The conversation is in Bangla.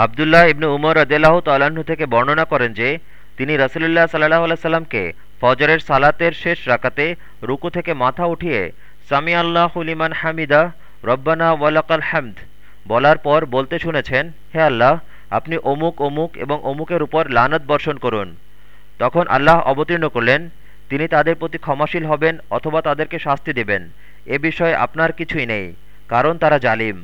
আবদুল্লাহ ইবনু উমর রদেলাহ তাল্লাহ্ন থেকে বর্ণনা করেন যে, তিনি রসুলুল্লাহ সাল্লাহ সাল্লামকে ফজরের সালাতের শেষ রাকাতে রুকু থেকে মাথা উঠিয়ে সামি আল্লাহ লিমান হামিদা, রব্বানা ওয়ালাকাল হামদ বলার পর বলতে শুনেছেন, হে আল্লাহ, আপনি অমুক অমুক এবং অমুকের উপর লানত বর্ষণ করুন। তখন আল্লাহ অবতীর্ণ করলেন, তিনি তাদের প্রতি ক্ষমাশীল হবেন অথবা তাদেরকে শাস্তি দেবেন, এ বিষয়ে আপনার কিছুই নেই, কারণ তারা জালিম।